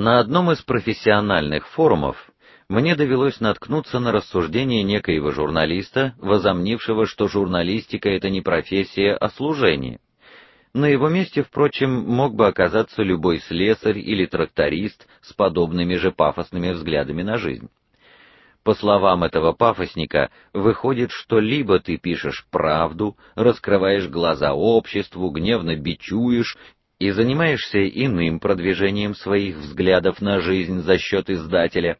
На одном из профессиональных форумов мне довелось наткнуться на рассуждение некоего журналиста, возомнившего, что журналистика это не профессия, а служение. На его месте, впрочем, мог бы оказаться любой слесарь или тракторист с подобными же пафосными взглядами на жизнь. По словам этого пафосника, выходит, что либо ты пишешь правду, раскрываешь глаза обществу, гневно бичуешь и занимаешься иным продвижением своих взглядов на жизнь за счет издателя,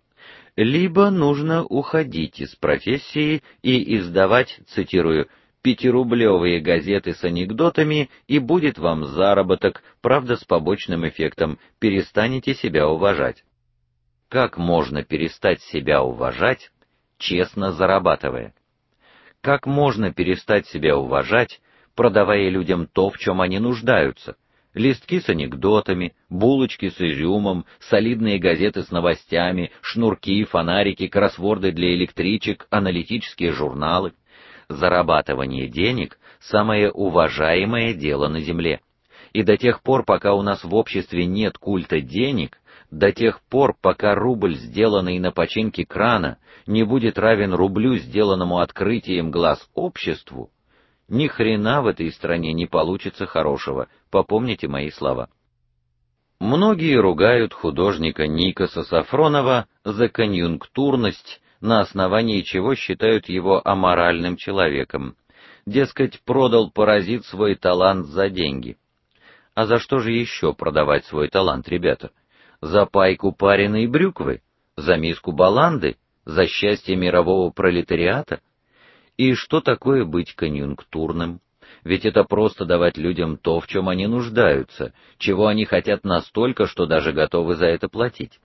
либо нужно уходить из профессии и издавать, цитирую, пятирублевые газеты с анекдотами, и будет вам заработок, правда, с побочным эффектом перестанете себя уважать. Как можно перестать себя уважать, честно зарабатывая? Как можно перестать себя уважать, продавая людям то, в чем они нуждаются? Листки с анекдотами, булочки с изюмом, солидные газеты с новостями, шнурки, фонарики, кроссворды для электричек, аналитические журналы. Зарабатывание денег самое уважаемое дело на земле. И до тех пор, пока у нас в обществе нет культа денег, до тех пор, пока рубль, сделанный на починке крана, не будет равен рублю, сделанному открытием глаз обществу, ни хрена в этой стране не получится хорошего. Попомните мои слова. Многие ругают художника Никоса Сафронова за конъюнктурность, на основании чего считают его аморальным человеком. Дескать, продал паразит свой талант за деньги. А за что же еще продавать свой талант, ребята? За пайку пареной брюквы, за миску баланды, за счастье мирового пролетариата? И что такое быть конъюнктурным? Ведь это просто давать людям то, в чем они нуждаются, чего они хотят настолько, что даже готовы за это платить.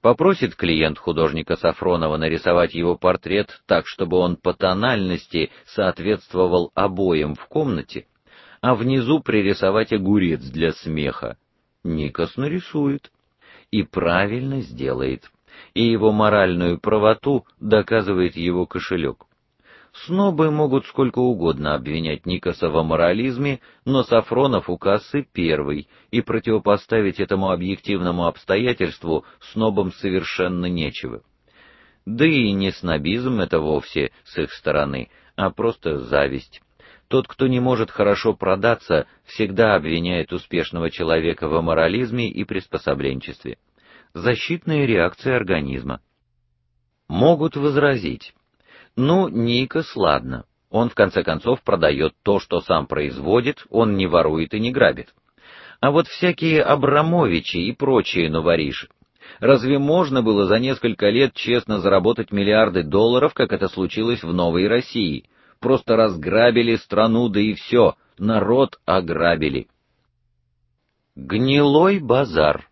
Попросит клиент художника Сафронова нарисовать его портрет так, чтобы он по тональности соответствовал обоям в комнате, а внизу пририсовать огурец для смеха. Никос нарисует и правильно сделает. И его моральную правоту доказывает его кошелек. Снобы могут сколько угодно обвинять Никоса в аморализме, но Сафронов у кассы первый, и противопоставить этому объективному обстоятельству снобам совершенно нечего. Да и не снобизм это вовсе с их стороны, а просто зависть. Тот, кто не может хорошо продаться, всегда обвиняет успешного человека в аморализме и приспособленчестве. Защитная реакция организма. Могут возразить: ну, Никос, ладно. Он в конце концов продает то, что сам производит, он не ворует и не грабит. А вот всякие Абрамовичи и прочие новориши. Разве можно было за несколько лет честно заработать миллиарды долларов, как это случилось в Новой России? Просто разграбили страну, да и все, народ ограбили. Гнилой базар.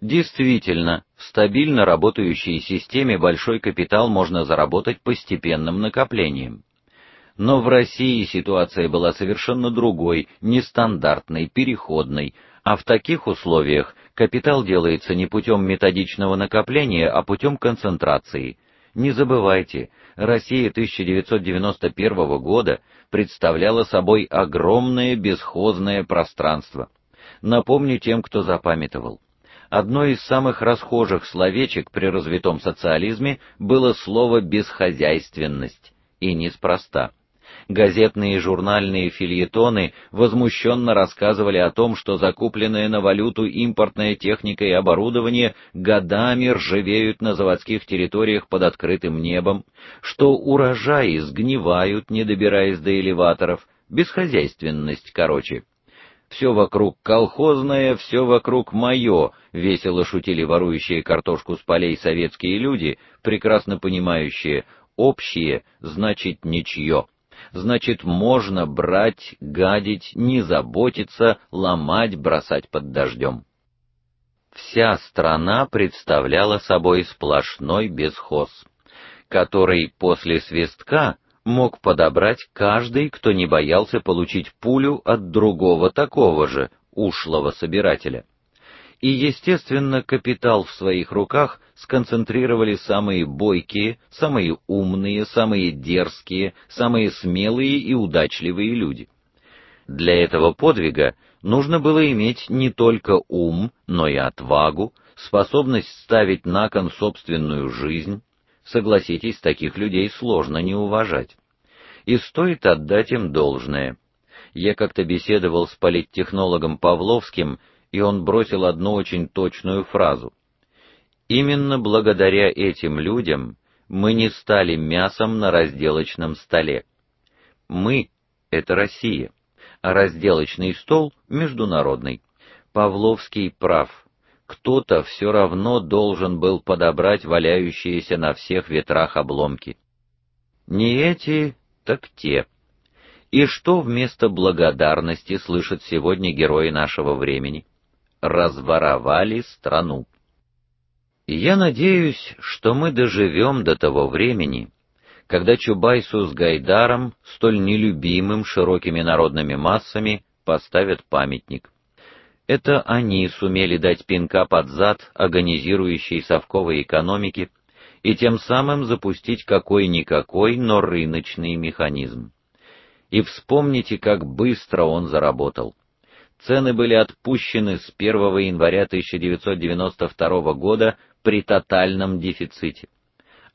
Действительно, в стабильно работающей системе большой капитал можно заработать постепенным накоплением. Но в России ситуация была совершенно другой, нестандартной, переходной, а в таких условиях капитал делается не путем методичного накопления, а путем концентрации. Не забывайте, Россия 1991 года представляла собой огромное бесхозное пространство. Напомню тем, кто запамятовал одно из самых расхожих словечек при развитом социализме было слово бесхозяйственность, и неспроста. Газетные и журнальные фильетоны возмущенно рассказывали о том, что закупленная на валюту импортная техника и оборудование годами ржавеют на заводских территориях под открытым небом, что урожаи сгнивают, не добираясь до элеваторов, бесхозяйственность, короче. Все вокруг колхозное, все вокруг мое, весело шутили ворующие картошку с полей советские люди, прекрасно понимающие, общее значит ничье. Значит, можно брать, гадить, не заботиться, ломать, бросать под дождем. Вся страна представляла собой сплошной бесхоз, который после свистка мог подобрать каждый, кто не боялся получить пулю от другого такого же ушлого собирателя. И, естественно, капитал в своих руках сконцентрировали самые бойкие, самые умные, самые дерзкие, самые смелые и удачливые люди. Для этого подвига нужно было иметь не только ум, но и отвагу, способность ставить на кон собственную жизнь, согласитесь, таких людей сложно не уважать. И стоит отдать им должное. Я как-то беседовал с политтехнологом Павловским, и он бросил одну очень точную фразу. Именно благодаря этим людям мы не стали мясом на разделочном столе. Мы это Россия, а разделочный стол международный. Павловский прав. Кто-то все равно должен был подобрать валяющиеся на всех ветрах обломки. Не эти, так те. И что вместо благодарности слышат сегодня герои нашего времени? Разворовали страну. Я надеюсь, что мы доживем до того времени, когда Чубайсу с Гайдаром, столь нелюбимым широкими народными массами, поставят памятник. Это они сумели дать пинка под зад агонизирующей совковой экономике и тем самым запустить какой-никакой, но рыночный механизм. И вспомните, как быстро он заработал. Цены были отпущены с 1 января 1992 года при тотальном дефиците.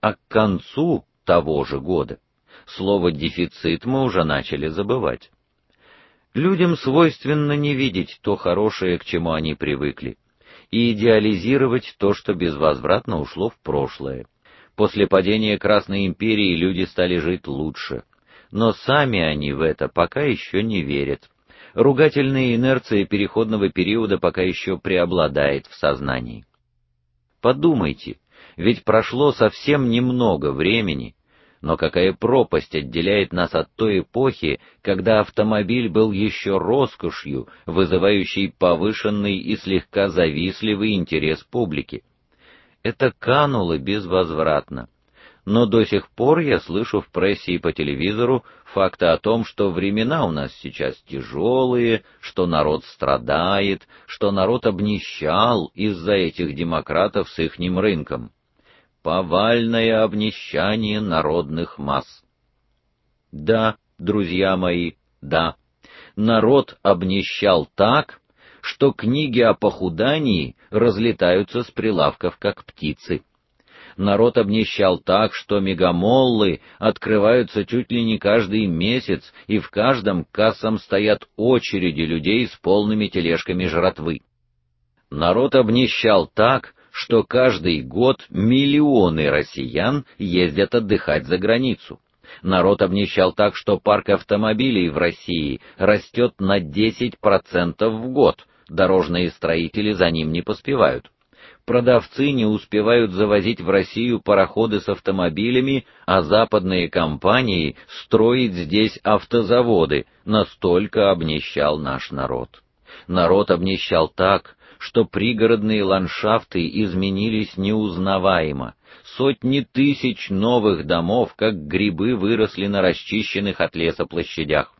А к концу того же года слово дефицит мы уже начали забывать. Людям свойственно не видеть то хорошее, к чему они привыкли, и идеализировать то, что безвозвратно ушло в прошлое. После падения Красной империи люди стали жить лучше, но сами они в это пока еще не верят. Ругательная инерция переходного периода пока еще преобладает в сознании. Подумайте, ведь прошло совсем немного времени, но какая пропасть отделяет нас от той эпохи, когда автомобиль был еще роскошью, вызывающей повышенный и слегка завистливый интерес публики. Это кануло безвозвратно. Но до сих пор я слышу в прессе и по телевизору факты о том, что времена у нас сейчас тяжелые, что народ страдает, что народ обнищал из-за этих демократов с ихним рынком повальное обнищание народных масс. Да, друзья мои, да. Народ обнищал так, что книги о похудании разлетаются с прилавков как птицы. Народ обнищал так, что мегамоллы открываются чуть ли не каждый месяц, и в каждом кассам стоят очереди людей с полными тележками жратвы. Народ обнищал так, что каждый год миллионы россиян ездят отдыхать за границу. Народ обнищал так, что парк автомобилей в России растет на 10% в год. Дорожные строители за ним не поспевают. Продавцы не успевают завозить в Россию пароходы с автомобилями, а западные компании строить здесь автозаводы. Настолько обнищал наш народ. Народ обнищал так, что пригородные ландшафты изменились неузнаваемо. Сотни тысяч новых домов, как грибы, выросли на расчищенных от леса площадях.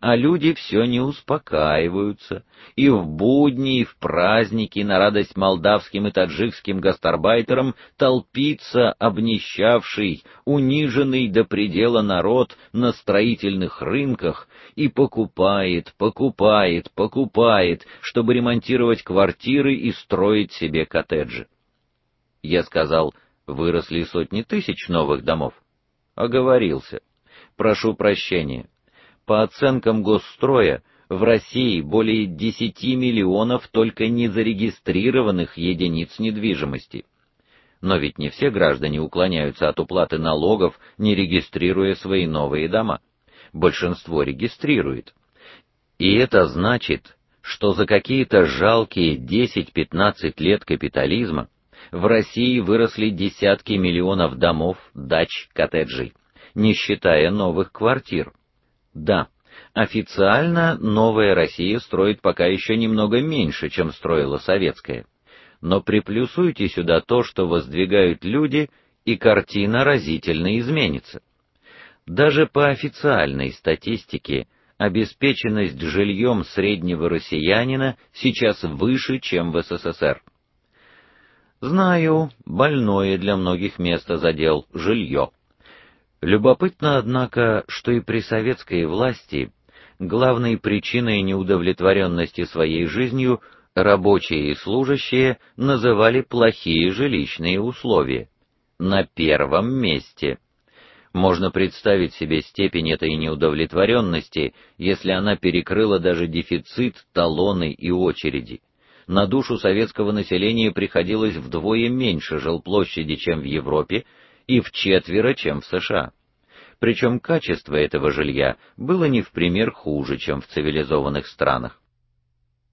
А люди все не успокаиваются, и в будни, и в праздники на радость молдавским и таджикским гастарбайтерам толпится обнищавший, униженный до предела народ на строительных рынках и покупает, покупает, покупает, чтобы ремонтировать квартиры и строить себе коттеджи. Я сказал: "Выросли сотни тысяч новых домов". Оговорился. Прошу прощения. По оценкам Госстроя, в России более 10 миллионов только незарегистрированных единиц недвижимости. Но ведь не все граждане уклоняются от уплаты налогов, не регистрируя свои новые дома. Большинство регистрирует. И это значит, что за какие-то жалкие 10-15 лет капитализма в России выросли десятки миллионов домов, дач, коттеджей, не считая новых квартир. Да, официально новая Россия строит пока еще немного меньше, чем строила советская. Но приплюсуйте сюда то, что воздвигают люди, и картина разительно изменится. Даже по официальной статистике обеспеченность жильем среднего россиянина сейчас выше, чем в СССР. Знаю, больное для многих место задел жилье. Любопытно, однако, что и при советской власти главной причиной неудовлетворенности своей жизнью Рабочие и служащие называли плохие жилищные условия. На первом месте. Можно представить себе степень этой неудовлетворенности, если она перекрыла даже дефицит, талоны и очереди. На душу советского населения приходилось вдвое меньше жилплощади, чем в Европе, и в четверо, чем в США. Причем качество этого жилья было не в пример хуже, чем в цивилизованных странах.